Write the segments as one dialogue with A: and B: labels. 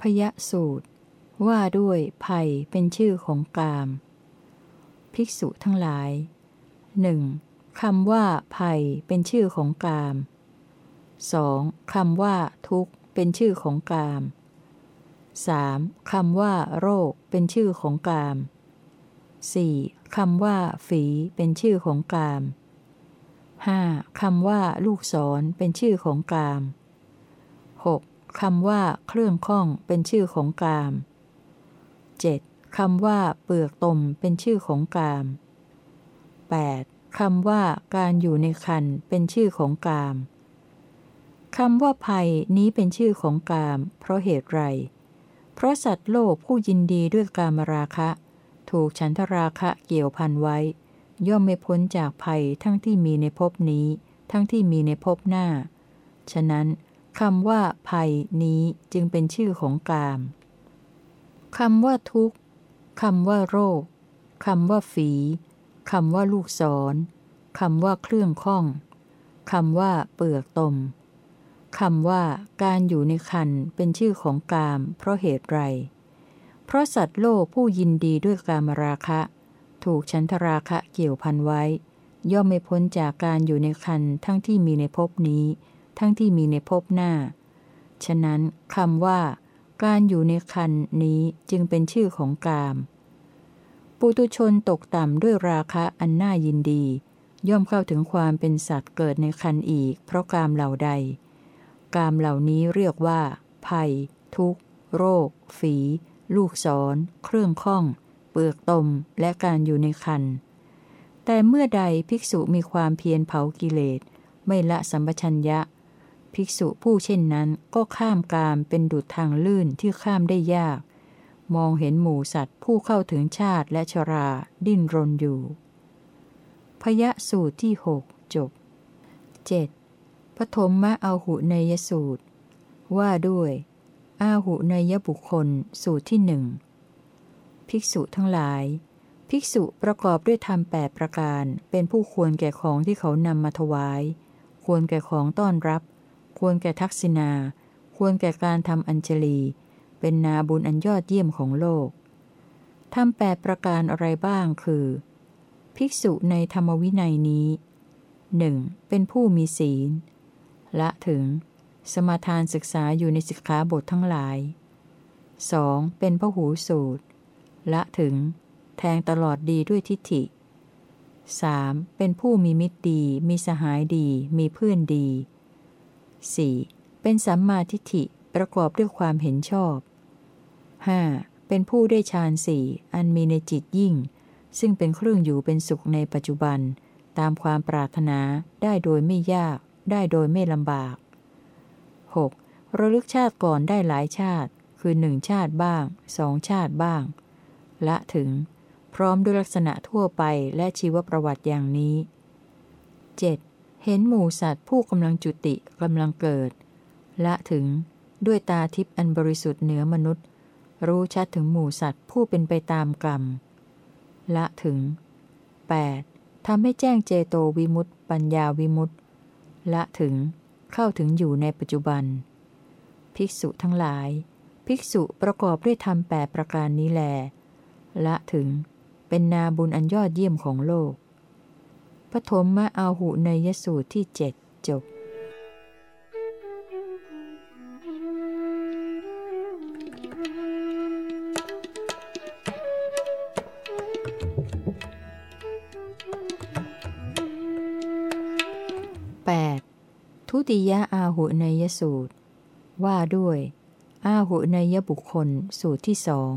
A: พยสูตร ว่าด้วยภัยเป็นชื่อของกาม ภิกษุทั้งหลายหนึ่งคำว่าภัยเป็นชื่อของกาม 2. คำว่า ทุกข์เป็นชื่อของกาม 3. คำว่า โรคเป็นชื่อของกาม 4. คำว่า ฝีเป็นชื่อของกาม 5. คำว่า ลูกศรเป็นชื่อของกาม 6. คำว่าเครื่องข้องเป็นชื่อของกาม 7. คำว่าเปลือกตมเป็นชื่อของกาม 8. คำว่าการอยู่ในคันเป็นชื่อของกามคำว่าภัยนี้เป็นชื่อของกาม เพราะเหตุไร เพราะสัตว์โลกผู้ยินดีด้วยกามราคะ ถูกฉันทราคะเกี่ยวพันไว้ ย่อมไม่พ้นจากภัยทั้งที่มีในภพนี้ ทั้งที่มีในภพหน้า ฉะนั้น คำว่าภัยนี้จึงเป็นชื่อของกามคำว่าทุกข์คำว่าโรคคำว่าฝีคำว่าลูกศรคำว่าเครื่องข้องคำว่าเปลือกตมคำว่าการอยู่ในคันเป็นชื่อของกาม เพราะเหตุไร เพราะสัตว์โลกผู้ยินดีด้วยกามราคะ ถูกฉันทราคะเกี่ยวพันไว้ ย่อมไม่พ้นจากการอยู่ในคันทั้งที่มีในภพนี้ ทั้งที่มีในภพหน้า ฉะนั้นคำว่า การอยู่ในคันนี้จึงเป็นชื่อของกาม ปุตุชนตกต่ำด้วยราคะอันน่ายินดี ย่อมเข้าถึงความเป็นสัตว์เกิดในคันอีก เพราะกามเหล่าใด กามเหล่านี้เรียกว่า ภัย ทุกโรค ฝี ลูกศร เครื่องข้อง เปลือกตม และการอยู่ในคันแต่เมื่อใดภิกษุมีความเพียรเผากิเลส ไม่ละสัมปชัญญะ ภิกษุผู้เช่นนั้นก็ข้ามกามเป็นดุจทางลื่นที่ข้ามได้ยาก มองเห็นหมูสัตว์ผู้เข้าถึงชาติและชรา ดิ้นรนอยู่ พยะสูตรที่หกจบ 7. ปฐมมะอาหุเนยสูตร ว่าด้วย อาหุเนยบุคคลสูตรที่หนึ่งภิกษุทั้งหลาย ภิกษุประกอบด้วยธรรมแปดประการ เป็นผู้ควรแก่ของที่เขานำมาถวาย ควรแก่ของต้อนรับ ควรแก่ทักษิณา ควรแก่การทำอัญชลี เป็นนาบุญอันยอดเยี่ยมของโลกทำแปดประการอะไรบ้างคือ ภิกษุในธรรมวินัยนี้หนึ่งเป็นผู้มีศีล ละถึง สมาทานศึกษาอยู่ในสิกขาบททั้งหลาย 2. เป็นพหูสูตร ละถึง แทงตลอดดีด้วยทิฏฐิ 3. เป็นผู้มีมิตรดี มีสหายดี มีเพื่อนดี 4. เป็นสัมมาทิฏฐิประกอบด้วยความเห็นชอบ 5. เป็นผู้ได้ฌานสี่อันมีในจิตยิ่ง ซึ่งเป็นเครื่องอยู่เป็นสุขในปัจจุบัน ตามความปรารถนาได้โดยไม่ยาก ได้โดยไม่ลำบาก 6. ระลึกชาติก่อนได้หลายชาติ คือหนึ่งชาติบ้างสองชาติบ้าง ละถึง พร้อมด้วยลักษณะทั่วไปและชีวประวัติอย่างนี้ 7. เห็นหมูสัตว์ผู้กำลังจุติกำลังเกิด ละถึงด้วยตาทิพย์อันบริสุทธิ์เหนือมนุษย์ รู้ชัดถึงหมูสัตว์ผู้เป็นไปตามกรรม ละถึง 8. ทำให้แจ้งเจโตวิมุตต์ปัญญาวิมุตต์ละถึงเข้าถึงอยู่ในปัจจุบัน ภิกษุทั้งหลาย ภิกษุประกอบด้วยธรรมแปประการนี้แล ละถึงเป็นนาบุญอันยอดเยี่ยมของโลก ปฐมมะอาหุนยสูตรที่เจ็ดจบทุติยะอาหุเนยสูตร ว่าด้วย อาหุเนยบุคคลสูตรที่สอง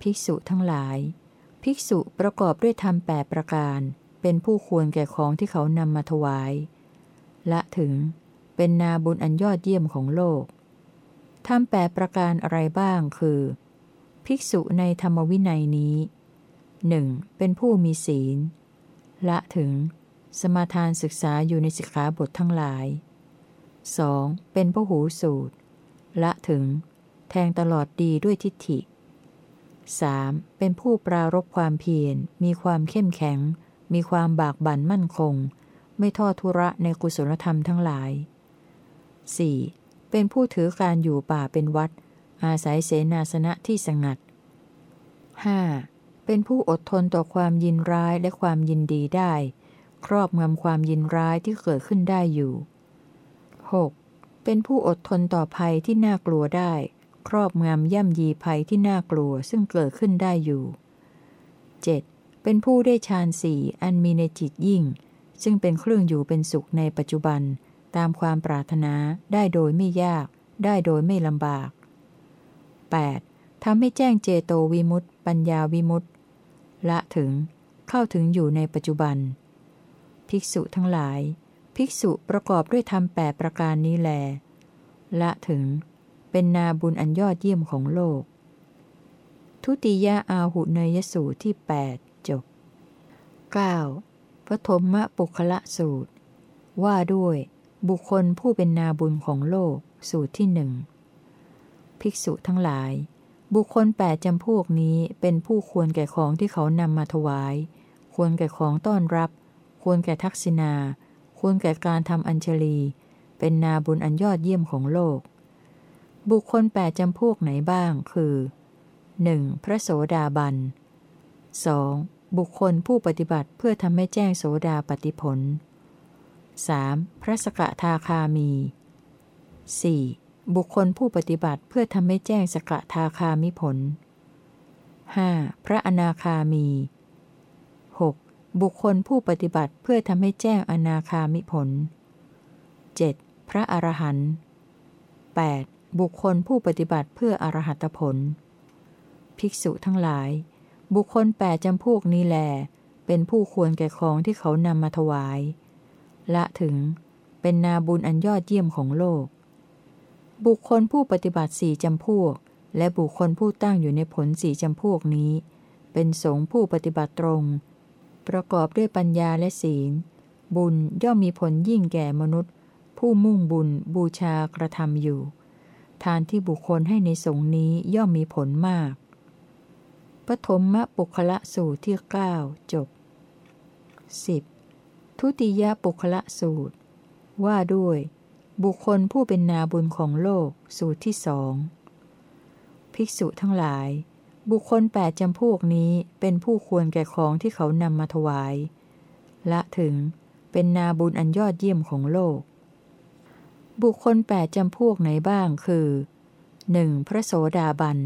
A: ภิกษุทั้งหลาย ภิกษุประกอบด้วยธรรมแปประการ เป็นผู้ควรแก่ของที่เขานำมาถวาย ละถึงเป็นนาบุญอันยอดเยี่ยมของโลกธรรมแปประการอะไรบ้างคือ ภิกษุในธรรมวินัยนี้หนึ่งเป็นผู้มีศีล ละถึง สมาทานศึกษาอยู่ในสิกขาบททั้งหลาย 2. เป็นพหูสูตร ละถึง แทงตลอดดีด้วยทิฏฐิ 3. เป็นผู้ปรารบความเพียรมีความเข้มแข็ง มีความบากบั่นมั่นคง ไม่ทอดทุระในกุศลธรรมทั้งหลาย 4. เเป็นผู้ถือการอยู่ป่าเป็นวัด อาศัยเสนาสนะที่สงัด 5. เป็นผู้อดทนต่อความยินร้ายและความยินดีได้ ครอบงำความยินร้ายที่เกิดขึ้นได้อยู่ 6. เป็นผู้อดทนต่อภัยที่น่ากลัวได้ ครอบงำย่ำยีภัยที่น่ากลัวซึ่งเกิดขึ้นได้อยู่ 7. เป็นผู้ได้ฌานสี่อันมีในจิตยิ่ง ซึ่งเป็นเครื่องอยู่เป็นสุขในปัจจุบัน ตามความปรารถนาได้โดยไม่ยาก ได้โดยไม่ลำบาก 8. ทำให้แจ้งเจโตวิมุตติปัญญาวิมุตติละถึง เข้าถึงอยู่ในปัจจุบัน ภิกษุทั้งหลาย ภิกษุประกอบด้วยธรรมแปประการนี้แล ละถึง เป็นนาบุญอันยอดเยี่ยมของโลก ทุติยาอาหุเนยสูตรที่ 8 9. ปฐมมปุคละสูตร ว่าด้วยบุคคลผู้เป็นนาบุญของโลกสูตรที่หนึ่งภิกษุทั้งหลาย บุคคลแปดจำพวกนี้เป็นผู้ควรแก่ของที่เขานำมาถวาย ควรแก่ของต้อนรับ ควรแก่ทักษิณาควรแก่การทำอัญชลี เป็นนาบุญอันยอดเยี่ยมของโลก บุคคลแปดจำพวกไหนบ้างคือ 1. พระโสดาบัน 2. บุคคลผู้ปฏิบัติเพื่อทำให้แจ้งโสดาปฏิผล 3. พระสกทาคามี 4. บุคคลผู้ปฏิบัติเพื่อทำให้แจ้งสกทาคามิผล 5. พระอนาคามี 6. บุคคลผู้ปฏิบัติเพื่อทำให้แจ้งอนาคามิผล 7. พระอรหันต์ 8. บุคคลผู้ปฏิบัติเพื่ออรหัตผล ภิกษุทั้งหลาย บุคคลแปดจำพวกนี้แล เป็นผู้ควรแก่ของที่เขานำมาถวาย ละถึงเป็นนาบุญอันยอดเยี่ยมของโลก บุคคลผู้ปฏิบัติสี่จำพวก และบุคคลผู้ตั้งอยู่ในผลสี่จำพวกนี้ เป็นสงฆ์ผู้ปฏิบัติตรง ประกอบด้วยปัญญาและศีล บุญย่อมมีผลยิ่งแก่มนุษย์ ผู้มุ่งบุญบูชากระทำอยู่ ทานที่บุคคลให้ในสงฆ์นี้ย่อมมีผลมาก ปฐมมปุคละสูตรที่ 9 จบ 10. ทุติยปุคละสูตร ว่าด้วย บุคคลผู้เป็นนาบุญของโลกสูตรที่สองภิกษุทั้งหลาย บุคคลแปดจำพวกนี้เป็นผู้ควรแก่ของที่เขานำมาถวาย ละถึงเป็นนาบุญอันยอดเยี่ยมของโลก บุคคลแปดจำพวกไหนบ้างคือ 1. พระโสดาบัน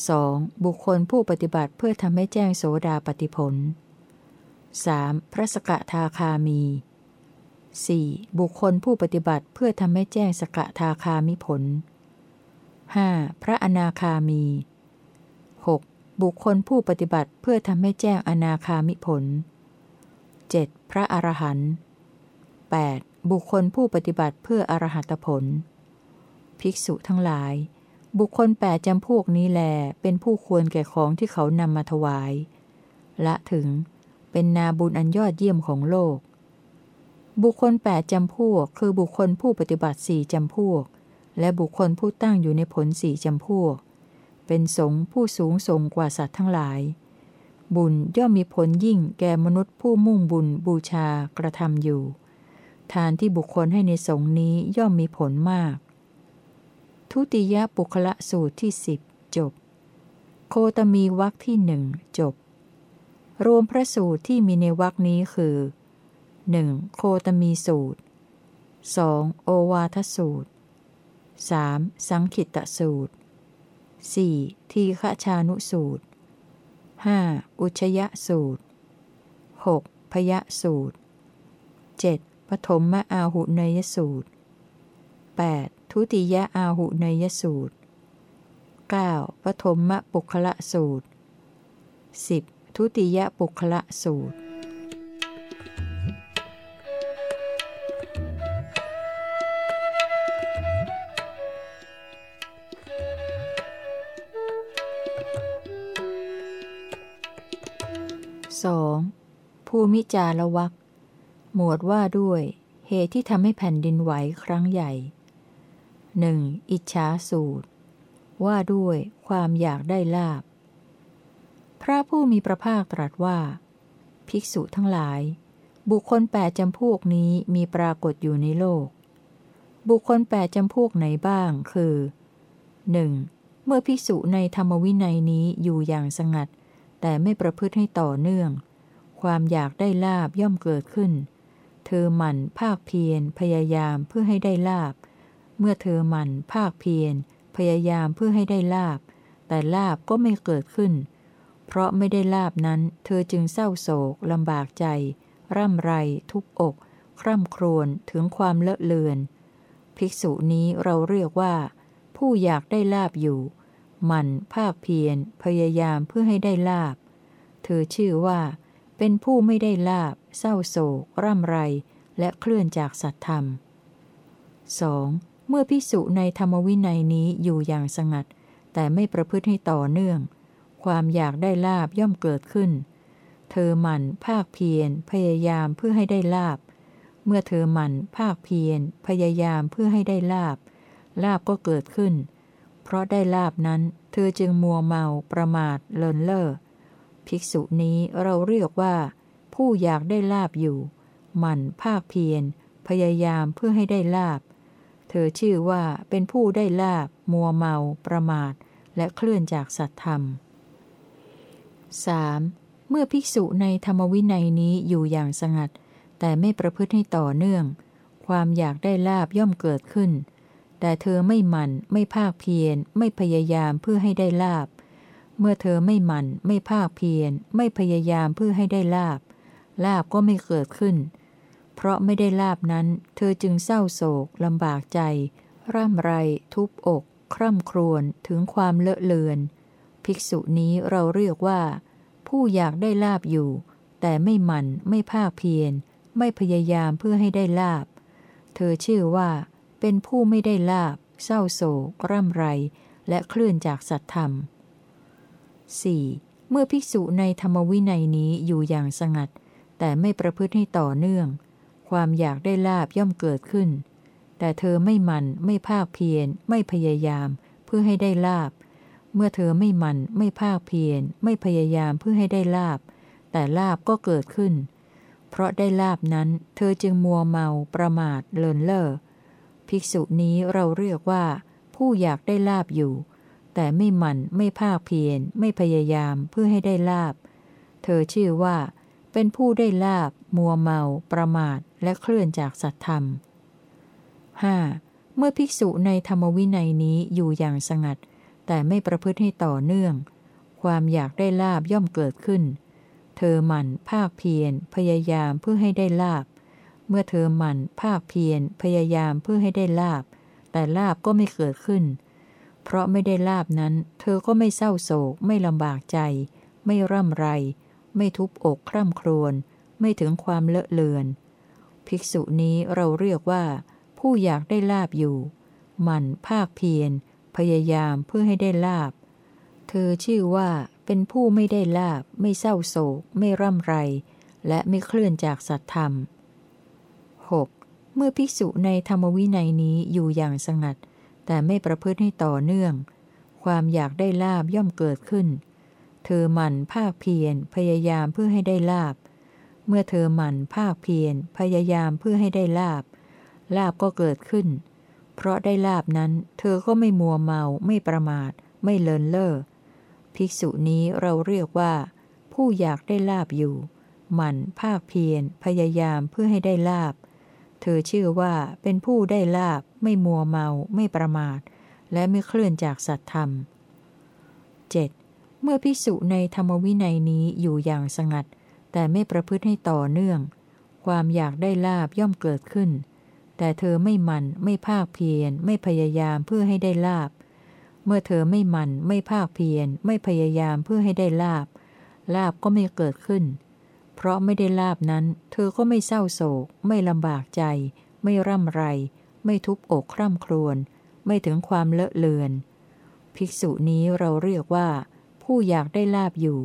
A: 2. บุคคลผู้ปฏิบัติเพื่อทำให้แจ้งโสดาปฏิผล 3. พระสกทาคามี 4. บุคคลผู้ปฏิบัติเพื่อทำให้แจ้งสกทาคามิผล 5. พระอนาคามี 6. บุคคลผู้ปฏิบัติเพื่อทำให้แจ้งอนาคามิผล 7. พระอรหันต์ 8. บุคคลผู้ปฏิบัติเพื่ออรหัตผล ภิกษุทั้งหลาย บุคคลแปดจำพวกนี้แล เป็นผู้ควรแก่ของที่เขานำมาถวาย ละถึง เป็นนาบุญอันยอดเยี่ยมของโลก บุคคลแปดจำพวก คือบุคคลผู้ปฏิบัติสี่จำพวก และบุคคลผู้ตั้งอยู่ในผลสี่จำพวก เป็นสงผู้สูงส่งกว่าสัตว์ทั้งหลาย บุญย่อมมีผลยิ่งแก่มนุษย์ผู้มุ่งบุญบูชากระทำอยู่ ทานที่บุคคลให้ในสงนี้ย่อมมีผลมาก ทุติยปุคละสูตรที่สิบจบ โคตมีวักที่หนึ่งจบ รวมพระสูตรที่มีในวักนี้คือ 1. โคตมีสูตร 2. โอวาทสูตร 3. สังขิตสูตร 4. ทีฆชานุสูตร 5. อุชยสูตร 6. พยสูตร 7. ปฐมมอาหุเนยสูตร 8. ทุติยอาหุเนยสูตร 9. ปฐมมปุคละสูตร 10. ทุติยปุคละสูตร 2. ภูมิจารวักหมวดว่าด้วย เหตุที่ทำให้แผ่นดินไหวครั้งใหญ่ 1. อิจฉาสูตร ว่าด้วยความอยากได้ลาบ พระผู้มีพระภาคตรัสว่า ภิกษุทั้งหลาย บุคคลแปดจำพวกนี้มีปรากฏอยู่ในโลก บุคคลแปดจำพวกไหนบ้างคือ 1. เมื่อภิกษุในธรรมวินัยนี้อยู่อย่างสงัด แต่ไม่ประพฤติให้ต่อเนื่อง ความอยากได้ลาบย่อมเกิดขึ้น เธอหมั่นภาคเพียรพยายามเพื่อให้ได้ลาบเเมื่อเธอหมั่นภาคเพียร พยายามเพื่อให้ได้ลาบ แต่ลาบก็ไม่เกิดขึ้น เพราะไม่ได้ลาบนั้น เธอจึงเศร้าโศกลำบากใจ ร่ำไร ทุบอก คร่ำครวญถึงความเลอะเลือน ภิกษุนี้เราเรียกว่า ผู้อยากได้ลาบอยู่มันภาคเพียร พยายามเพื่อให้ได้ลาบ เธอชื่อว่า เป็นผู้ไม่ได้ลาบ เศร้าโศก ร่ำไร และเคลื่อนจากสัตธรรม 2. เมื่อภิกษุในธรรมวินัยนี้อยู่อย่างสงัด แต่ไม่ประพฤติให้ต่อเนื่อง ความอยากได้ลาบย่อมเกิดขึ้น เธอหมั่นภาคเพียรพยายามเพื่อให้ได้ลาบ เมื่อเธอหมั่นภาคเพียรพยายามเพื่อให้ได้ลาบ ลาบก็เกิดขึ้น เพราะได้ลาบนั้น เธอจึงมัวเมาประมาทเลินเล่อ ภิกษุนี้เราเรียกว่า ผู้อยากได้ลาบอยู่ หมั่นภาคเพียรพยายามเพื่อให้ได้ลาบ เธอชื่อว่าเป็นผู้ได้ลาบ มัวเมา ประมาท และเคลื่อนจากสัตธรรม 3. เมื่อภิกษุในธรรมวินัยนี้อยู่อย่างสงัด แต่ไม่ประพฤติให้ต่อเนื่อง ความอยากได้ลาบย่อมเกิดขึ้น แต่เธอไม่หมั่นไม่ภาคเพียร ไม่พยายามเพื่อให้ได้ลาบ เมื่อเธอไม่หมั่นไม่ภาคเพียร ไม่พยายามเพื่อให้ได้ลาบ ลาบก็ไม่เกิดขึ้นเเพราะไม่ได้ลาบนั้น เธอจึงเศร้าโศกลำบากใจ ร่ำไร ทุบอก คร่ำครวญถึงความเลอะเลือน ภิกษุนี้เราเรียกว่า ผู้อยากได้ลาบอยู่ แต่ไม่หมั่นไม่ภาคเพียร ไม่พยายามเพื่อให้ได้ลาบ เธอชื่อว่า เป็นผู้ไม่ได้ลาบ เศร้าโศก ร่ำไร และเคลื่อนจากสัตธรรม 4. เมื่อภิกษุในธรรมวินัยนี้อยู่อย่างสงัด แต่ไม่ประพฤติให้ต่อเนื่อง ความอยากได้ลาบย่อมเกิดขึ้น แต่เธอไม่มันไม่ภาคเพียร ไม่พยายาม เพื่อให้ได้ลาบ เมื่อเธอไม่มันไม่ภาคเพียร ไม่พยายามเพื่อให้ได้ลาบ แต่ลาบก็เกิดขึ้น เพราะได้ลาบนั้น เธอจึงมัวเมาประมาทเลินเล่อภิกษุนี้เราเรียกว่า ผู้อยากได้ลาบอยู่ แต่ไม่มันไม่ภาคเพียร ไม่พยายามเพื่อให้ได้ลาบ เธอชื่อว่า เป็นผู้ได้ลาบ มัวเมา ประมาท และเคลื่อนจากสัตธรรม 5. เมื่อภิกษุในธรรมวินัยนี้อยู่อย่างสงัด แต่ไม่ประพฤติให้ต่อเนื่อง ความอยากได้ลาบย่อมเกิดขึ้น เธอหมั่นภาคเพียรพยายามเพื่อให้ได้ลาบ เมื่อเธอหมั่นภาคเพียรพยายามเพื่อให้ได้ลาบ แต่ลาบก็ไม่เกิดขึ้น เพราะไม่ได้ลาบนั้น เธอก็ไม่เศร้าโศก ไม่ลำบากใจ ไม่ร่ำไร ไม่ทุบอกคร่ำครวญไม่ถึงความเลอะเลือน ภิกษุนี้เราเรียกว่า ผู้อยากได้ลาบอยู่ มันภาคเพียร พยายามเพื่อให้ได้ลาบ เธอชื่อว่าเป็นผู้ไม่ได้ลาบ ไม่เศร้าโศก ไม่ร่ำไร และไม่เคลื่อนจากสัตธรรม 6. เมื่อภิกษุในธรรมวินัยนี้อยู่อย่างสงัด แต่ไม่ประพฤติให้ต่อเนื่อง ความอยากได้ลาบย่อมเกิดขึ้น เธอหมั่นภาคเพียรพยายามเพื่อให้ได้ลาบ เมื่อเธอหมั่นภาคเพียรพยายามเพื่อให้ได้ลาบ ลาบก็เกิดขึ้น เพราะได้ลาบนั้น เธอก็ไม่มัวเมาไม่ประมาท ไม่เลินเล่อภิกษุนี้เราเรียกว่า ผู้อยากได้ลาบอยู่ หมั่นภาคเพียรพยายามเพื่อให้ได้ลาบ เธอชื่อว่าเป็นผู้ได้ลาบ ไม่มัวเมาไม่ประมาท และไม่เคลื่อนจากสัตธรรม 7. เมื่อพิสุในธรรมวินัยนี้อยู่อย่างสงัด แต่ไม่ประพฤติให้ต่อเนื่อง ความอยากได้ลาบย่อมเกิดขึ้น แต่เธอไม่มันไม่ภาคเพียรไม่พยายามเพื่อให้ได้ลาบ เมื่อเธอไม่มันไม่ภาคเพียรไม่พยายามเพื่อให้ได้ลาบ ลาบก็ไม่เกิดขึ้น เพราะไม่ได้ลาบนั้น เธอก็ไม่เศร้าโศก ไม่ลำบากใจ ไม่ร่ำไร ไม่ทุบอกคร่ำครวญไม่ถึงความเลอะเลือน ภิกษุนี้เราเรียกว่า ผู้อยากได้ลาบอยู่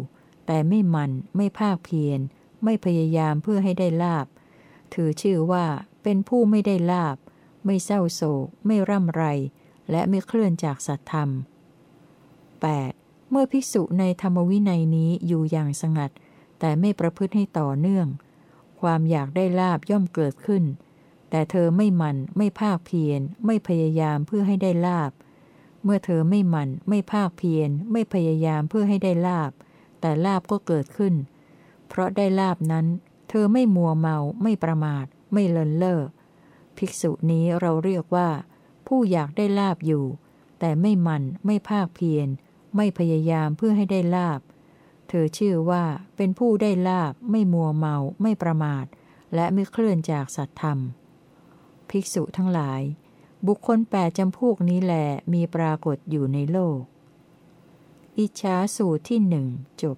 A: แต่ไม่มันไม่ภาคเพียร ไม่พยายามเพื่อให้ได้ลาบ ถือชื่อว่าเป็นผู้ไม่ได้ลาบ ไม่เศร้าโศก ไม่ร่ำไร และไม่เคลื่อนจากสัตธรรม 8. เมื่อภิกษุในธรรมวินัยนี้อยู่อย่างสงัด แต่ไม่ประพฤติให้ต่อเนื่อง ความอยากได้ลาบย่อมเกิดขึ้น แต่เธอไม่มันไม่ภาคเพียร ไม่พยายามเพื่อให้ได้ลาบเเมื่อเธอไม่หมั่น ไม่ภาคเพียร ไม่พยายามเพื่อให้ได้ลาบ แต่ลาบก็เกิดขึ้น เพราะได้ลาบนั้น เธอไม่มัวเมา ไม่ประมาท ไม่เลินเล่อ ภิกษุนี้เราเรียกว่า ผู้อยากได้ลาบอยู่ แต่ไม่หมั่น ไม่ภาคเพียร ไม่พยายามเพื่อให้ได้ลาบ เธอชื่อว่าเป็นผู้ได้ลาบ ไม่มัวเมา ไม่ประมาท และไม่เคลื่อนจากสัตธรรม ภิกษุทั้งหลาย บุคคลแปดจำพวกนี้แหลมีปรากฏอยู่ในโลก อิจฉาสูตรที่หนึ่งจบ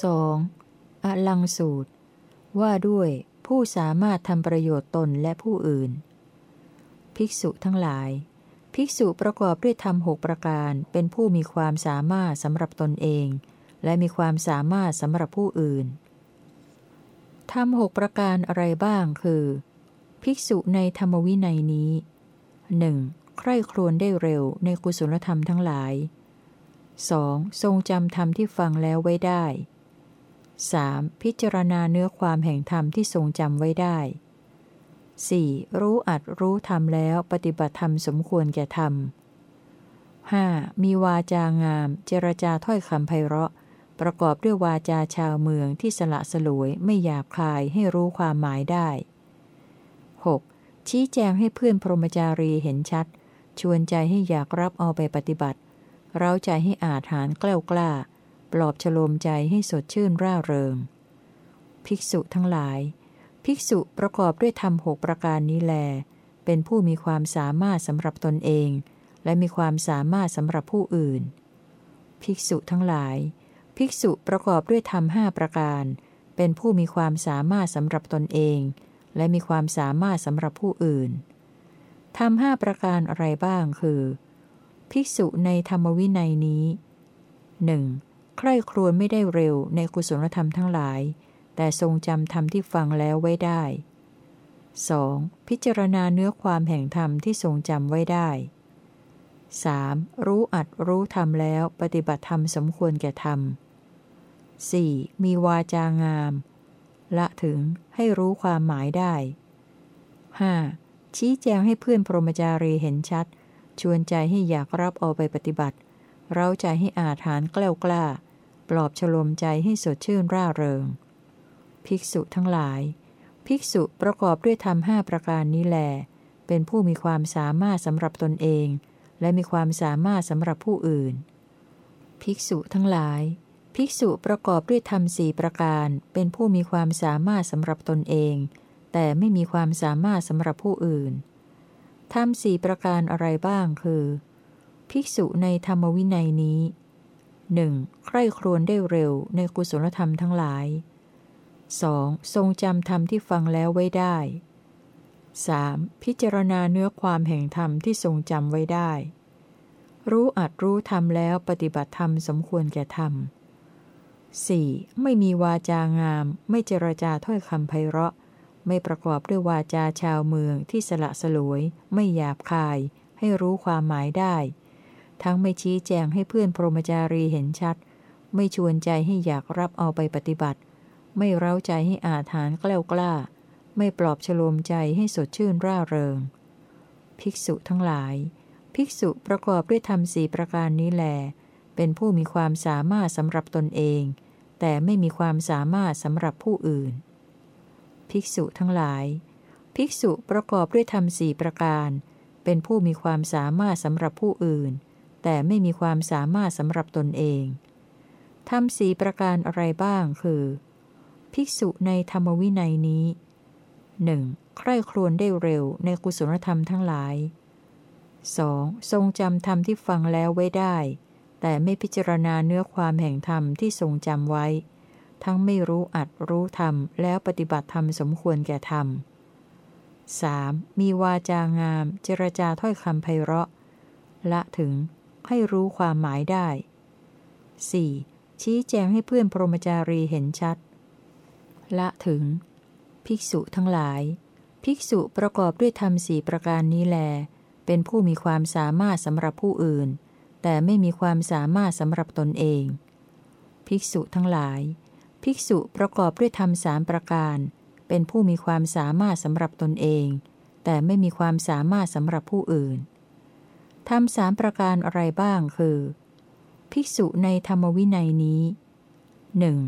A: 2. อลังสูตร ว่าด้วยผู้สามารถทำประโยชน์ตนและผู้อื่น ภิกษุทั้งหลาย ภิกษุประกอบด้วยธรรมหกประการ เป็นผู้มีความสามารถสำหรับตนเอง และมีความสามารถสำหรับผู้อื่นธรรมหกประการอะไรบ้างคือ ภิกษุในธรรมวินัยนี้หนึ่งใคร่ครวญได้เร็วในกุศลธรรมทั้งหลาย 2. ทรงจำธรรมที่ฟังแล้วไว้ได้ 3. พิจารณาเนื้อความแห่งธรรมที่ทรงจำไว้ได้ 4. รู้อัดรู้ธรรมแล้วปฏิบัติธรรมสมควรแก่ธรรม 5. มีวาจางาม เจรจาถ้อยคำไพเราะ ประกอบด้วยวาจาชาวเมืองที่สละสลวยไม่หยาบคายให้รู้ความหมายได้ 6. ชี้แจงให้เพื่อนพรหมจารีเห็นชัด ชวนใจให้อยากรับเอาไปปฏิบัติ เร้าใจให้อาจหารกล้ากล้า ปลอบฉโลมใจให้สดชื่นร่าเริง ภิกษุทั้งหลาย ภิกษุประกอบด้วยธรรมหกประการนี้แล เป็นผู้มีความสามารถสำหรับตนเอง และมีความสามารถสำหรับผู้อื่น ภิกษุทั้งหลาย ภิกษุประกอบด้วยธรรมห้าประการ เป็นผู้มีความสามารถสำหรับตนเอง และมีความสามารถสำหรับผู้อื่นธรรมห้าประการอะไรบ้างคือ ภิกษุในธรรมวินัยนี้หนึ่งใคร่ครวญไม่ได้เร็วในกุศลธรรมทั้งหลาย แต่ทรงจำธรรมที่ฟังแล้วไว้ได้ 2. พิจารณาเนื้อความแห่งธรรมที่ทรงจำไว้ได้ 3. รู้อัดรู้ธรรมแล้วปฏิบัติธรรมสมควรแก่ธรรม 4. มีวาจางาม ละถึงให้รู้ความหมายได้ 5. ชี้แจงให้เพื่อนพรหมจารีเห็นชัด ชวนใจให้อยากรับเอาไปปฏิบัติ เร้าใจให้อาถานกล้ากล้า ปลอบฉลมใจให้สดชื่นร่าเริง ภิกษุทั้งหลาย ภิกษุประกอบด้วยธรรมห้าประการนี้แล เป็นผู้มีความสามารถสำหรับตนเอง และมีความสามารถสำหรับผู้อื่น ภิกษุทั้งหลาย ภิกษุประกอบด้วยธรรมสี่ประการ เป็นผู้มีความสามารถสำหรับตนเอง แต่ไม่มีความสามารถสำหรับผู้อื่น ธรรมสี่ประการอะไรบ้างคือ ภิกษุในธรรมวินัยนี้หนึ่งใคร่ครวญได้เร็วในกุศลธรรมทั้งหลาย 2. ทรงจำธรรมที่ฟังแล้วไว้ได้ 3. พิจารณาเนื้อความแห่งธรรมที่ทรงจำไว้ได้ รู้อัดรู้ธรรมแล้วปฏิบัติธรรมสมควรแก่ธรรม 4. ไม่มีวาจางาม ไม่เจรจาถ้อยคำไพเราะ ไม่ประกอบด้วยวาจาชาวเมืองที่สละสลวย ไม่หยาบคาย ให้รู้ความหมายได้ ทั้งไม่ชี้แจงให้เพื่อนพรหมจารีเห็นชัด ไม่ชวนใจให้อยากรับเอาไปปฏิบัติ ไม่เร้าใจให้อาถานกล้ากล้า ไม่ปลอบฉโลมใจให้สดชื่นร่าเริง ภิกษุทั้งหลาย ภิกษุประกอบด้วยธรรมสีประการนี้แล เป็นผู้มีความสามารถสำหรับตนเอง แต่ไม่มีความสามารถสำหรับผู้อื่น ภิกษุทั้งหลาย ภิกษุประกอบด้วยธรรมสี่ประการ เป็นผู้มีความสามารถสำหรับผู้อื่น แต่ไม่มีความสามารถสำหรับตนเองธรรมสี่ประการอะไรบ้างคือ ภิกษุในธรรมวินัยนี้หนึ่งใคร่ครวญได้เร็วในกุศลธรรมทั้งหลาย 2. ทรงจำธรรมที่ฟังแล้วไว้ได้ แต่ไม่พิจารณาเนื้อความแห่งธรรมที่ทรงจำไว้ ทั้งไม่รู้อัดรู้ธรรม แล้วปฏิบัติธรรมสมควรแก่ธรรม 3. มีวาจางาม เจรจาถ้อยคำไพเราะ ละถึงให้รู้ความหมายได้ 4. ชี้แจงให้เพื่อนพรหมจารีเห็นชัด ละถึง ภิกษุทั้งหลาย ภิกษุประกอบด้วยธรรมสี่ประการนี้แล เป็นผู้มีความสามารถสำหรับผู้อื่น แต่ไม่มีความสามารถสำหรับตนเอง ภิกษุทั้งหลาย ภิกษุประกอบด้วยธรรมสามประการ เป็นผู้มีความสามารถสำหรับตนเอง แต่ไม่มีความสามารถสำหรับผู้อื่นทำสามประการอะไรบ้างคือ ภิกษุในธรรมวินัยนี้หนึ่ง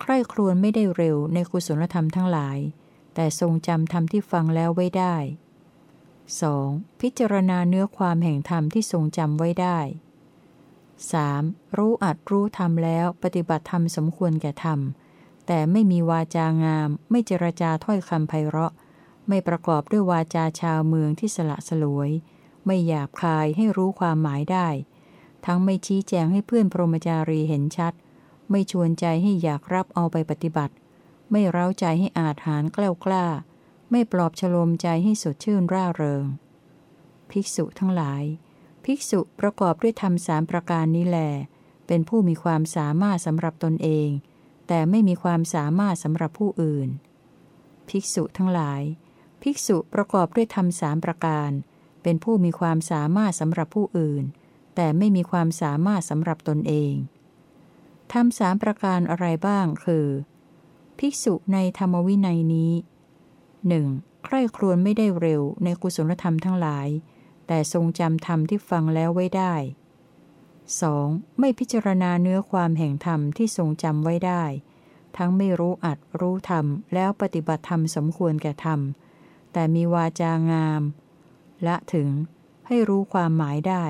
A: ใคร่ครวญไม่ได้เร็วในกุศลธรรมทั้งหลาย แต่ทรงจำธรรมที่ฟังแล้วไว้ได้ 2. พิจารณาเนื้อความแห่งธรรมที่ทรงจำไว้ได้ 3. รู้อัดรู้ธรรมแล้วปฏิบัติธรรมสมควรแก่ธรรม แต่ไม่มีวาจางาม ไม่เจรจาถ้อยคำไพเราะ ไม่ประกอบด้วยวาจาชาวเมืองที่สละสลวย ไม่หยาบคายให้รู้ความหมายได้ ทั้งไม่ชี้แจงให้เพื่อนพรหมจารีเห็นชัด ไม่ชวนใจให้อยากรับเอาไปปฏิบัติ ไม่เร้าใจให้อาจหารกล้ากล้า ไม่ปลอบฉลมใจให้สดชื่นร่าเริง ภิกษุทั้งหลาย ภิกษุประกอบด้วยธรรมสามประการนี้แล เป็นผู้มีความสามารถสำหรับตนเอง แต่ไม่มีความสามารถสำหรับผู้อื่น ภิกษุทั้งหลาย ภิกษุประกอบด้วยธรรมสามประการ เป็นผู้มีความสามารถสำหรับผู้อื่น แต่ไม่มีความสามารถสำหรับตนเอง ธรรมสามประการอะไรบ้างคือ ภิกษุในธรรมวินัยนี้หนึ่งใคร่ครวญไม่ได้เร็วในกุศลธรรมทั้งหลาย แต่ทรงจำธรรมที่ฟังแล้วไว้ได้ 2. ไม่พิจารณาเนื้อความแห่งธรรมที่ทรงจำไว้ได้ ทั้งไม่รู้อัดรู้ธรรม แล้วปฏิบัติธรรมสมควรแก่ธรรม แต่มีวาจางาม ละถึงให้รู้ความหมายได้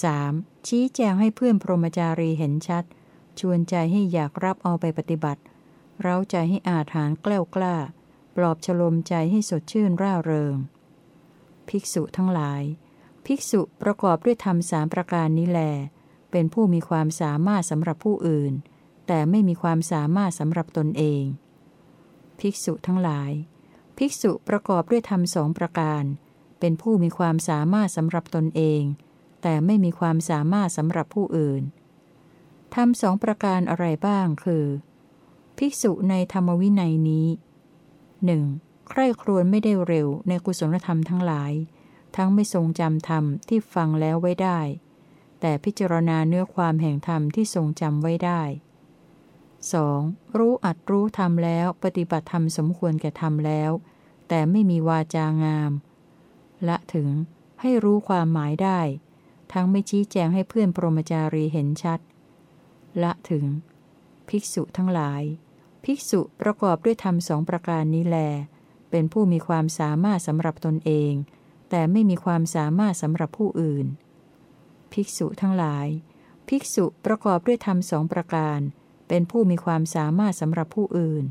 A: 3. ชี้แจงให้เพื่อนพรหมจารีเห็นชัด ชวนใจให้อยากรับเอาไปปฏิบัติ เร้าใจให้อาถานแกล้วกล้า ปลอบฉลมใจให้สดชื่นร่าเริง ภิกษุทั้งหลาย ภิกษุประกอบด้วยธรรมสามประการนี้แล เป็นผู้มีความสามารถสำหรับผู้อื่น แต่ไม่มีความสามารถสำหรับตนเอง ภิกษุทั้งหลาย ภิกษุประกอบด้วยธรรมสองประการ เป็นผู้มีความสามารถสำหรับตนเอง แต่ไม่มีความสามารถสำหรับผู้อื่นทำสองประการอะไรบ้างคือ ภิกษุในธรรมวินัยนี้หนึ่งใคร่ครวญไม่ได้เร็วในกุศลธรรมทั้งหลาย ทั้งไม่ทรงจำธรรมที่ฟังแล้วไว้ได้ แต่พิจารณาเนื้อความแห่งธรรมที่ทรงจำไว้ได้ 2. รู้อัดรู้ธรรมแล้วปฏิบัติธรรมสมควรแก่ธรรมแล้ว แต่ไม่มีวาจางาม ละถึงให้รู้ความหมายได้ ทั้งไม่ชี้แจงให้เพื่อนปรมจารีเห็นชัด ละถึง ภิกษุทั้งหลาย ภิกษุประกอบด้วยธรรมสองประการนี้แล เป็นผู้มีความสามารถสำหรับตนเอง แต่ไม่มีความสามารถสำหรับผู้อื่น ภิกษุทั้งหลาย ภิกษุประกอบด้วยธรรมสองประการ เป็นผู้มีความสามารถสำหรับผู้อื่น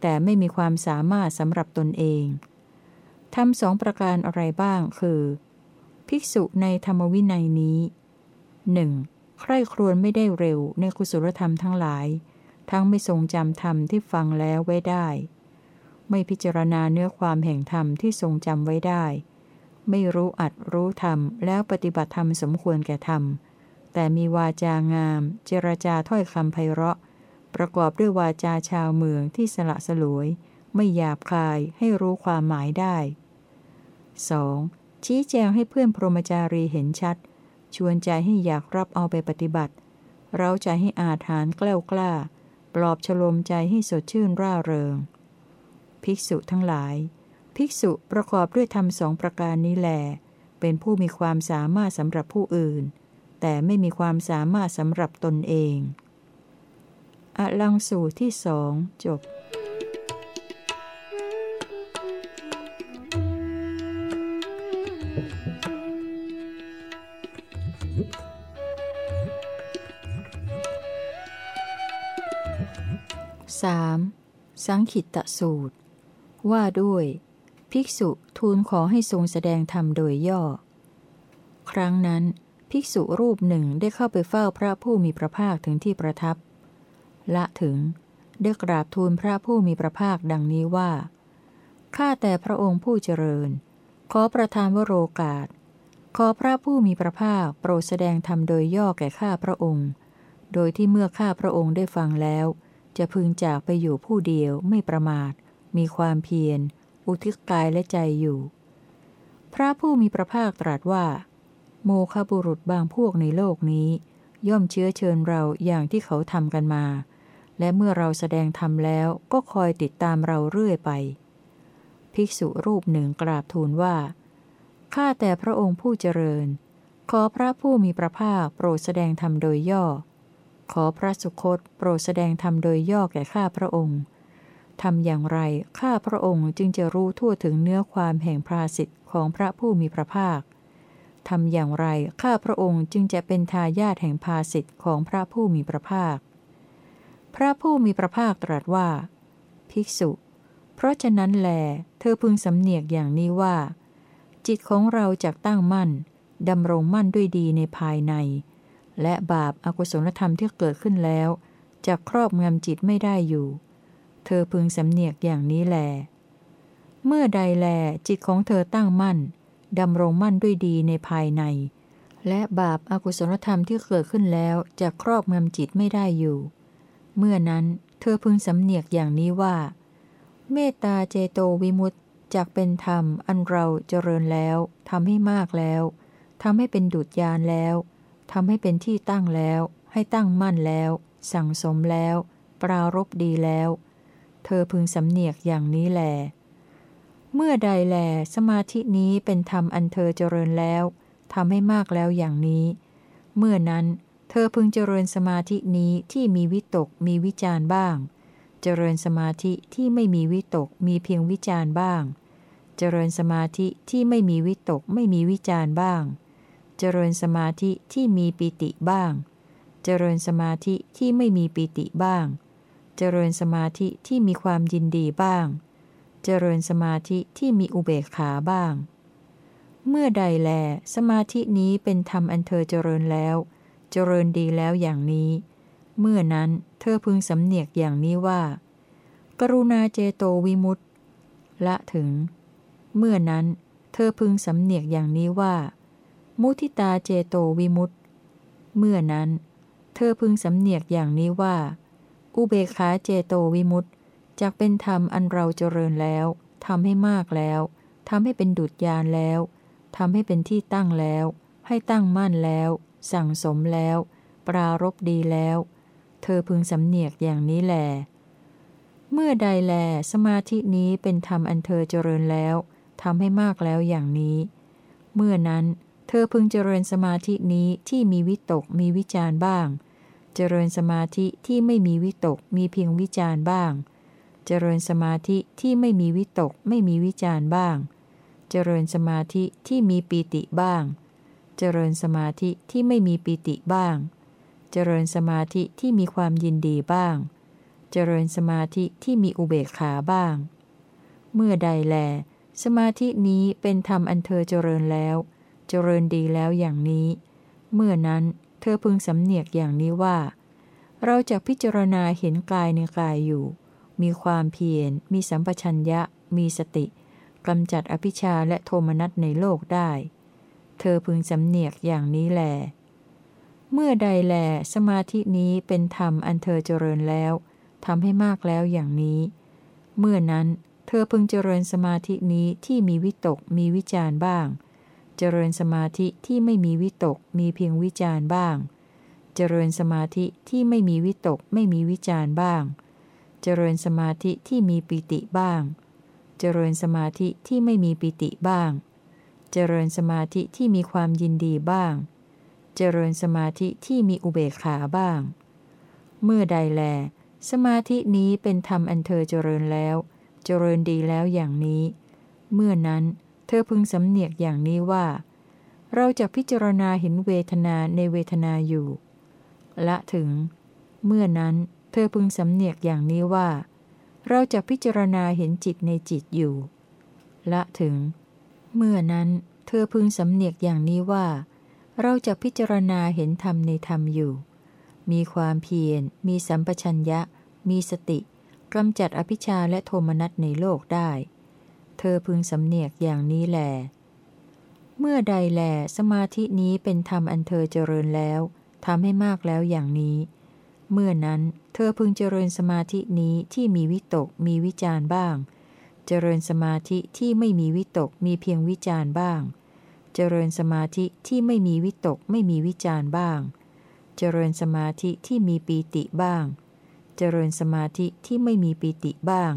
A: แต่ไม่มีความสามารถสำหรับตนเองทำสองประการอะไรบ้าง คือ ภิกษุในธรรมวินัยนี้หนึ่งใคร่ครวญไม่ได้เร็วในกุศลธรรมทั้งหลาย ทั้งไม่ทรงจำธรรมที่ฟังแล้วไว้ได้ ไม่พิจารณาเนื้อความแห่งธรรมที่ทรงจำไว้ได้ ไม่รู้อัดรู้ธรรมแล้วปฏิบัติธรรมสมควรแก่ธรรม แต่มีวาจางาม เจรจาถ้อยคำไพเราะ ประกอบด้วยวาจาชาวเมืองที่สละสลวย ไม่หยาบคายให้รู้ความหมายได้ 2. ชี้แจงให้เพื่อนพรหมจารีเห็นชัด ชวนใจให้อยากรับเอาไปปฏิบัติ เราใจให้อาถานกล้ากล้า ปลอบฉลมใจให้สดชื่นร่าเริง ภิกษุทั้งหลาย ภิกษุประกอบด้วยธรรมสองประการนี้แหลเป็นผู้มีความสามารถสำหรับผู้อื่น แต่ไม่มีความสามารถสำหรับตนเอง อลังสูตรที่สองจบ 3. สังขิตตสูตร ว่าด้วย ภิกษุทูลขอให้ทรงแสดงธรรมโดยย่อ ครั้งนั้น ภิกษุรูปหนึ่งได้เข้าไปเฝ้าพระผู้มีพระภาคถึงที่ประทับ ละถึงได้กราบทูลพระผู้มีพระภาคดังนี้ว่า ข้าแต่พระองค์ผู้เจริญ ขอประทานวโรกาส ขอพระผู้มีพระภาคโปรดแสดงธรรมโดยย่อแก่ข้าพระองค์ โดยที่เมื่อข้าพระองค์ได้ฟังแล้ว จะพึงจากไปอยู่ผู้เดียวไม่ประมาท มีความเพียร อุทิศกายและใจอยู่ พระผู้มีพระภาคตรัสว่า โมฆบุรุษบางพวกในโลกนี้ ย่อมเชื้อเชิญเราอย่างที่เขาทำกันมา และเมื่อเราแสดงธรรมแล้วก็คอยติดตามเราเรื่อยไป ภิกษุรูปหนึ่งกราบทูลว่า ข้าแต่พระองค์ผู้เจริญ ขอพระผู้มีพระภาคโปรดแสดงธรรมโดยย่อ ขอพระสุคตโปรดแสดงธรรมโดยย่อแก่ข้าพระองค์ทำอย่างไรข้าพระองค์จึงจะรู้ทั่วถึงเนื้อความแห่งภาสิทธิ์ของพระผู้มีพระภาคทำอย่างไรข้าพระองค์จึงจะเป็นทายาทแห่งภาสิทธิ์ของพระผู้มีพระภาค พระผู้มีพระภาคตรัสว่า ภิกษุ เพราะฉะนั้นแล เธอพึงสำเนียกอย่างนี้ว่า จิตของเราจะตั้งมั่นดำรงมั่นด้วยดีในภายใน และบาปอากุศลธรรมที่เกิดขึ้นแล้วจะครอบงำจิตไม่ได้อยู่ เธอพึงสำเนียกอย่างนี้แล เมื่อใดแลจิตของเธอตั้งมั่นดำรงมั่นด้วยดีในภายใน และบาปอากุศลธรรมที่เกิดขึ้นแล้วจะครอบงำจิตไม่ได้อยู่ เมื่อนั้นเธอพึงสำเนียกอย่างนี้ว่า เมตตาเจโตวิมุตตจากเป็นธรรมอันเราเจริญแล้วทำให้มากแล้วทำให้เป็นดุจยานแล้ว ทำให้เป็นที่ตั้งแล้ว ให้ตั้งมั่นแล้ว สั่งสมแล้ว ปรารบดีแล้ว เธอพึงสำเนียกอย่างนี้แลเมื่อใดแล สมาธินี้เป็นธรรมอันเธอเจริญแล้วทำให้มากแล้วอย่างนี้ เมื่อนั้นเธอพึงเจริญสมาธินี้ที่มีวิตกมีวิจารบ้าง เจริญสมาธิที่ไม่มีวิตกมีเพียงวิจารบ้าง เจริญสมาธิที่ไม่มีวิตกไม่มีวิจารบ้าง เจริญสมาธิที่มีปิติบ้าง เจริญสมาธิที่ไม่มีปิติบ้าง เจริญสมาธิที่มีความยินดีบ้าง เจริญสมาธิที่มีอุเบกขาบ้าง เมื่อใดแล สมาธินี้เป็นธรรมอันเธอเจริญแล้ว เจริญดีแล้วอย่างนี้ เมื่อนั้นเธอพึงสำเนียกอย่างนี้ว่า กรุณาเจโตวิมุตตละถึง เมื่อนั้นเธอพึงสำเนียกอย่างนี้ว่า มุทิตาเจโตวิมุตต์เมื่อนั้น เธอพึงสำเนียกอย่างนี้ว่า อุเบขาเจโตวิมุตต์จากเป็นธรรมอันเราเจริญแล้วทำให้มากแล้วทำให้เป็นดุจยานแล้วทำให้เป็นที่ตั้งแล้ว ให้ตั้งมั่นแล้ว สั่งสมแล้ว ปรารบดีแล้ว เธอพึงสำเนียกอย่างนี้แลเมื่อใดแล สมาธินี้เป็นธรรมอันเธอเจริญแล้วทำให้มากแล้วอย่างนี้ เมื่อนั้น ธอพึงเจริญสมาธินี้ที่มีวิตกมีวิจารบ้าง เจริญสมาธิที่ไม่มีวิตกมีเพียงวิจารบ้าง เจริญสมาธิที่ไม่มีวิตกไม่มีวิจารบ้าง เจริญสมาธิที่มีปีติบ้าง เจริญสมาธิที่ไม่มีปีติบ้าง เจริญสมาธิที่มีความยินดีบ้าง เจริญสมาธิที่มีอุเบกขาบ้าง เมื่อใดแล สมาธินี้เป็นธรรมอันเธอเจริญแล้ว เจริญดีแล้วอย่างนี้ เมื่อนั้นเธอพึงสำเนียกอย่างนี้ว่า เราจะพิจารณาเห็นกายในกายอยู่ มีความเพียร มีสัมปชัญญะ มีสติกำจัดอภิชาและโทมนัสในโลกได้ เธอพึงสำเนียกอย่างนี้แล เมื่อใดแล สมาธินี้เป็นธรรมอันเธอเจริญแล้วทำให้มากแล้วอย่างนี้ เมื่อนั้นเธอพึงเจริญสมาธินี้ที่มีวิตกมีวิจารบ้าง เจริญสมาธิที่ไม่มีวิตก มีเพียงวิจารบ้าง เจริญสมาธิที่ไม่มีวิตก ไม่มีวิจารบ้าง เจริญสมาธิที่มีปิติบ้าง เจริญสมาธิที่ไม่มีปิติบ้าง เจริญสมาธิที่มีความยินดีบ้าง เจริญสมาธิที่มีอุเบกขาบ้าง เมื่อใดแล สมาธินี้เป็นธรรมอันเธอเจริญแล้ว เจริญดีแล้วอย่างนี้ เมื่อนั้น เธอพึงสำเนียกอย่างนี้ว่า เราจะพิจารณาเห็นเวทนาในเวทนาอยู่ ละถึง เมื่อนั้นเธอพึงสำเนียกอย่างนี้ว่า เราจะพิจารณาเห็นจิตในจิตอยู่ ละถึง เมื่อนั้นเธอพึงสำเนียกอย่างนี้ว่า เราจะพิจารณาเห็นธรรมในธรรมอยู่ มีความเพียร มีสัมปชัญญะ มีสติกำจัดอภิชาและโทมนัสในโลกได้ เธอพึงสำเนียกอย่างนี้แหลเมื่อใดแลสมาธินี้เป็นธรรมอันเธอเจริญแล้วทำให้มากแล้วอย่างนี้ เมื่อนั้นเธอพึงเจริญสมาธินี้ที่มีวิตกมีวิจารบ้างเเจริญสมาธิที่ไม่มีวิตกมีเพียงวิจารบ้าง เจริญสมาธิที่ไม่มีวิตกไม่มีวิจารบ้าง เจริญสมาธิที่มีปีติบ้าง เจริญสมาธิที่ไม่มีปีติบ้าง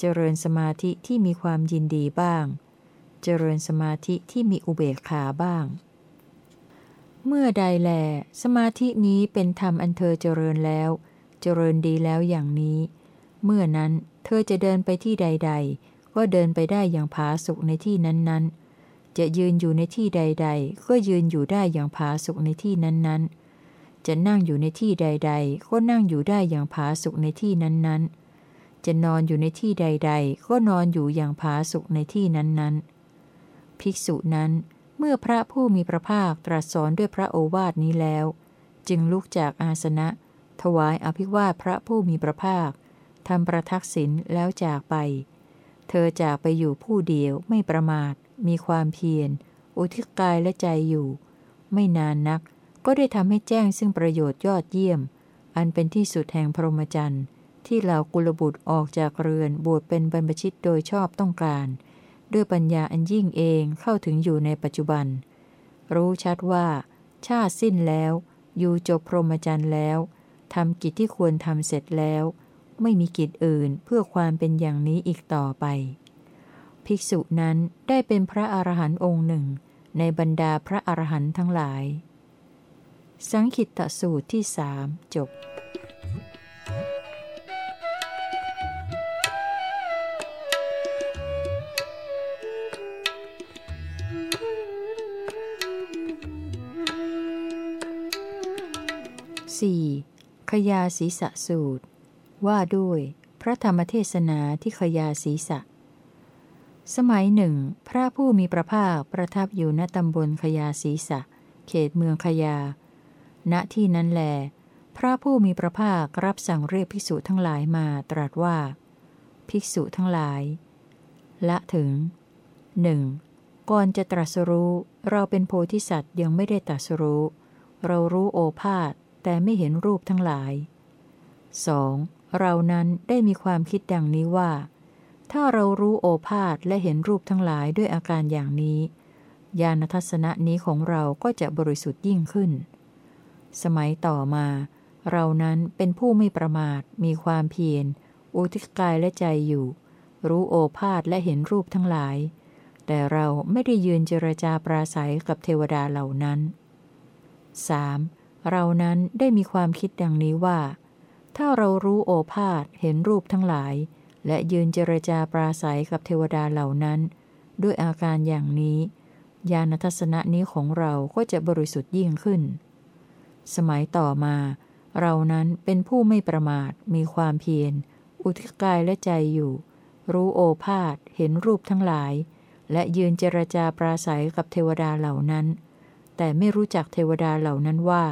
A: เจริญสมาธิที่มีความยินดีบ้าง เจริญสมาธิที่มีอุเบกขาบ้าง เมื่อใดแล สมาธินี้เป็นธรรมอันเธอเจริญแล้ว เจริญดีแล้วอย่างนี้ เมื่อนั้นเธอจะเดินไปที่ใด ๆ ก็เดินไปได้อย่างผาสุกในที่นั้นๆ จะยืนอยู่ในที่ใด ๆ ก็ยืนอยู่ได้อย่างผาสุกในที่นั้นๆ จะนั่งอยู่ในที่ใด ๆ ก็นั่งอยู่ได้อย่างผาสุกในที่นั้นๆ จะนอนอยู่ในที่ใด ๆ ก็นอนอยู่อย่างผาสุกในที่นั้นๆ ภิกษุนั้นเมื่อพระผู้มีพระภาคตรัสสอนด้วยพระโอวาทนี้แล้ว จึงลุกจากอาสนะ ถวายอภิวาทพระผู้มีพระภาคทำประทักษิณแล้วจากไป เธอจากไปอยู่ผู้เดียวไม่ประมาท มีความเพียร อุทิศกายและใจอยู่ ไม่นานนักก็ได้ทำให้แจ้งซึ่งประโยชน์ยอดเยี่ยม อันเป็นที่สุดแห่งพรหมจรรย์ ที่เหล่ากุลบุตรออกจากเรือนบวชเป็นบรรพชิตโดยชอบต้องการ ด้วยปัญญาอันยิ่งเองเข้าถึงอยู่ในปัจจุบัน รู้ชัดว่า ชาติสิ้นแล้ว อยู่จบพรหมจรรย์แล้วทำกิจที่ควรทำเสร็จแล้ว ไม่มีกิจอื่นเพื่อความเป็นอย่างนี้อีกต่อไป ภิกษุนั้นได้เป็นพระอรหันต์องค์หนึ่ง ในบรรดาพระอรหันต์ทั้งหลาย สังคิตตสูตรที่สามจบ 4. ขยาศีสะสูตร ว่าด้วย พระธรรมเทศนาที่ขยาศีสะ สมัยหนึ่ง พระผู้มีพระภาคประทับอยู่ณตำบลขยาศีสะ เขตเมืองขยา ณที่นั้นแล พระผู้มีพระภาครับสั่งเรียกภิกษุทั้งหลายมาตรัสว่า ภิกษุทั้งหลาย ละถึงหนึ่งก่อนจะตรัสรู้ เราเป็นโพธิสัตว์ยังไม่ได้ตรัสรู้ เรารู้โอภาษ แต่ไม่เห็นรูปทั้งหลาย 2. เรานั้นได้มีความคิดดังนี้ว่า ถ้าเรารู้โอภาษและเห็นรูปทั้งหลายด้วยอาการอย่างนี้ ญาณทัศนะนี้ของเราก็จะบริสุทธิ์ยิ่งขึ้น สมัยต่อมา เรานั้นเป็นผู้ไม่ประมาท มีความเพียร อุทิศกายและใจอยู่ รู้โอภาษและเห็นรูปทั้งหลาย แต่เราไม่ได้ยืนเจรจาปราศัยกับเทวดาเหล่านั้น 3. เรานั้นได้มีความคิดดังนี้ว่า ถ้าเรารู้โอภาษเห็นรูปทั้งหลาย และยืนเจรจาปราศัยกับเทวดาเหล่านั้น ด้วยอาการอย่างนี้ ญาณทัศนะนี้ของเราก็จะบริสุทธิ์ยิ่งขึ้น สมัยต่อมา เรานั้นเป็นผู้ไม่ประมาทมีความเพียร อุทิศกายและใจอยู่ รู้โอภาษเห็นรูปทั้งหลาย และยืนเจรจาปราศัยกับเทวดาเหล่านั้น แต่ไม่รู้จักเทวดาเหล่านั้นว่า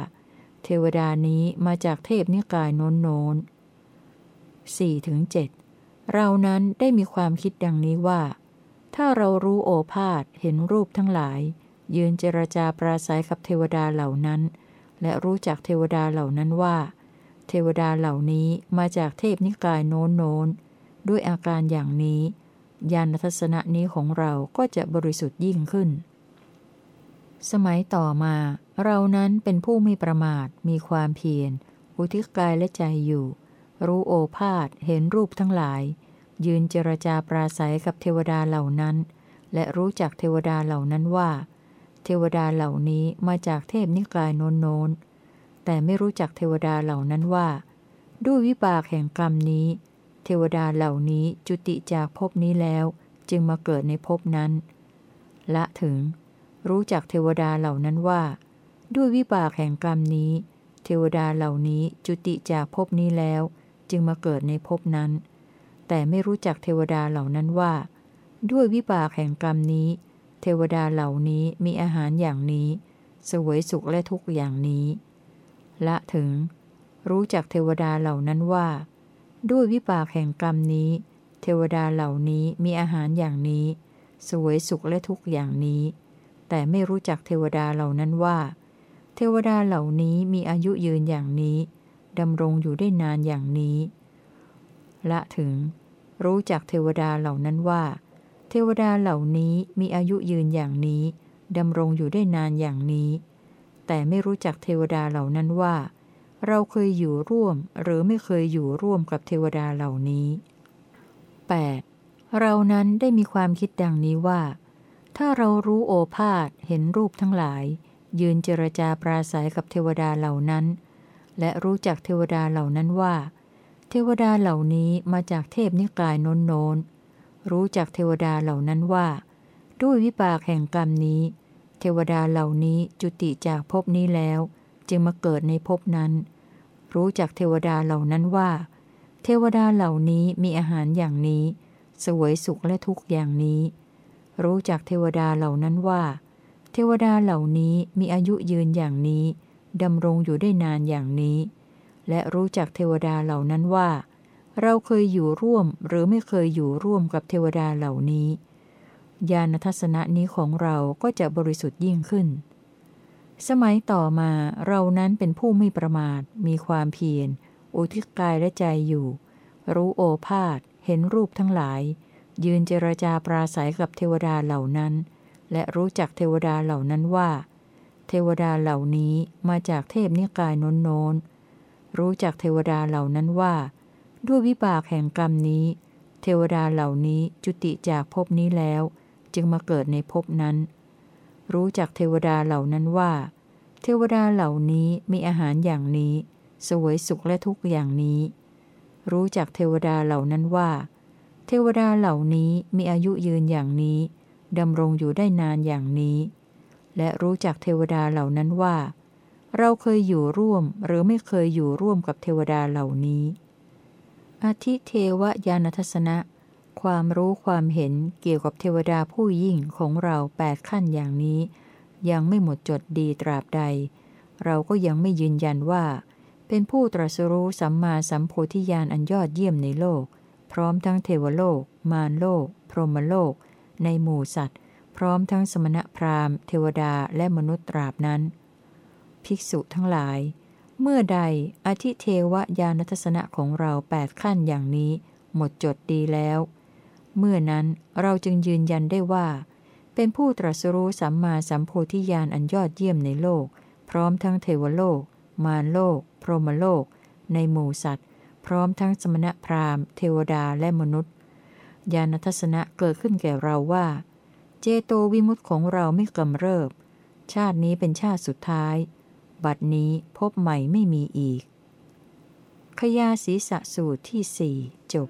A: เทวดานี้มาจากเทพนิกายโน้นโน้นสี่ถึงเจ็ดเรานั้นได้มีความคิดดังนี้ว่า ถ้าเรารู้โอภาษเห็นรูปทั้งหลาย ยืนเจรจาปราศัยกับเทวดาเหล่านั้น และรู้จักเทวดาเหล่านั้นว่า เทวดาเหล่านี้มาจากเทพนิกายโน้นโน้นด้วยอาการอย่างนี้ ญาณทัศนะนี้ของเราก็จะบริสุทธิ์ยิ่งขึ้น สมัยต่อมา เรานั้นเป็นผู้ไม่ประมาท มีความเพียร อุทิศกายและใจอยู่ รู้โอภาษเห็นรูปทั้งหลาย ยืนเจรจาปราศัยกับเทวดาเหล่านั้น และรู้จักเทวดาเหล่านั้นว่า เทวดาเหล่านี้มาจากเทพนิกายโน้นโน้น แต่ไม่รู้จักเทวดาเหล่านั้นว่า ด้วยวิบากแห่งกรรมนี้ เทวดาเหล่านี้จุติจากภพนี้แล้ว จึงมาเกิดในภพนั้น ละถึง รู้จักเทวดาเหล่านั้นว่า ด้วยวิบากแห่งกรรมนี้ เทวดาเหล่านี้จุติจากภพนี้แล้ว จึงมาเกิดในภพนั้น แต่ไม่รู้จักเทวดาเหล่านั้นว่า ด้วยวิบากแห่งกรรมนี้ เทวดาเหล่านี้มีอาหารอย่างนี้สวยสุขและทุกอย่างนี้ ละถึง รู้จักเทวดาเหล่านั้นว่า ด้วยวิบากแห่งกรรมนี้ เทวดาเหล่านี้มีอาหารอย่างนี้สวยสุขและทุกอย่างนี้ แต่ไม่รู้จักเทวดาเหล่านั้นว่า เทวดาเหล่านี้มีอายุยืนอย่างนี้ดำรงอยู่ได้นานอย่างนี้ ละถึง รู้จักเทวดาเหล่านั้นว่า เทวดาเหล่านี้มีอายุยืนอย่างนี้ดำรงอยู่ได้นานอย่างนี้ แต่ไม่รู้จักเทวดาเหล่านั้นว่า เราเคยอยู่ร่วมหรือไม่เคยอยู่ร่วมกับเทวดาเหล่านี้ 8. เรานั้นได้มีความคิดดังนี้ว่า ถ้าเรารู้โอภาษเห็นรูปทั้งหลาย ยืนเจรจาปราศัยกับเทวดาเหล่านั้น และรู้จักเทวดาเหล่านั้นว่า เทวดาเหล่านี้มาจากเทพนิกายโน้นโนนรู้จักเทวดาเหล่านั้นว่า ด้วยวิบากแห่งกรรมนี้ เทวดาเหล่านี้จุติจากภพนี้แล้ว จึงมาเกิดในภพนั้น รู้จักเทวดาเหล่านั้นว่า เทวดาเหล่านี้มีอาหารอย่างนี้ สวยสุขและทุกข์อย่างนี้ รู้จักเทวดาเหล่านั้นว่า เทวดาเหล่านี้มีอายุยืนอย่างนี้ดำรงอยู่ได้นานอย่างนี้ และรู้จักเทวดาเหล่านั้นว่า เราเคยอยู่ร่วมหรือไม่เคยอยู่ร่วมกับเทวดาเหล่านี้ ญาณทัศนะนี้ของเราก็จะบริสุทธิ์ยิ่งขึ้น สมัยต่อมาเรานั้นเป็นผู้ไม่ประมาท มีความเพียร อุทิศกายและใจอยู่ รู้โอภาษเห็นรูปทั้งหลาย ยืนเจรจาปราศัยกับเทวดาเหล่านั้น และรู้จักเทวดาเหล่านั้นว่า เทวดาเหล่านี้มาจากเทพนิกายโน้นโนนรู้จักเทวดาเหล่านั้นว่า ด้วยวิบากแห่งกรรมนี้ เทวดาเหล่านี้จุติจากภพนี้แล้ว จึงมาเกิดในภพนั้น รู้จักเทวดาเหล่านั้นว่า เทวดาเหล่านี้มีอาหารอย่างนี้ สวยสุขและทุกข์อย่างนี้ รู้จักเทวดาเหล่านั้นว่า เทวดาเหล่านี้มีอายุยืนอย่างนี้ดำรงอยู่ได้นานอย่างนี้ และรู้จักเทวดาเหล่านั้นว่า เราเคยอยู่ร่วมหรือไม่เคยอยู่ร่วมกับเทวดาเหล่านี้ อธิเทวญาณทัศนะ ความรู้ความเห็นเกี่ยวกับเทวดาผู้ยิ่งของเราแปดขั้นอย่างนี้ ยังไม่หมดจดดีตราบใด เราก็ยังไม่ยืนยันว่า เป็นผู้ตรัสรู้สัมมาสัมโพธิญาณอันยอดเยี่ยมในโลก พร้อมทั้งเทวโลก มารโลก พรหมโลก ในหมู่สัตว์ พร้อมทั้งสมณพราหมณ์ เทวดาและมนุษย์ตราบนั้น ภิกษุทั้งหลาย เมื่อใดอธิเทวญาณทัศนะของเราแปดขั้นอย่างนี้ หมดจดดีแล้ว เมื่อนั้นเราจึงยืนยันได้ว่า เป็นผู้ตรัสรู้สัมมาสัมโพธิญาณอันยอดเยี่ยมในโลก พร้อมทั้งเทวโลก มารโลก พรหมโลก ในหมู่สัตว์ พร้อมทั้งสมณพราหมณ์เทวดาและมนุษย์ ญาณทัศนะเกิดขึ้นแก่เราว่า เจโตวิมุตของเราไม่กำเริบ ชาตินี้เป็นชาติสุดท้าย บัดนี้พบใหม่ไม่มีอีก ขยาศีสะสูตรที่สี่จบ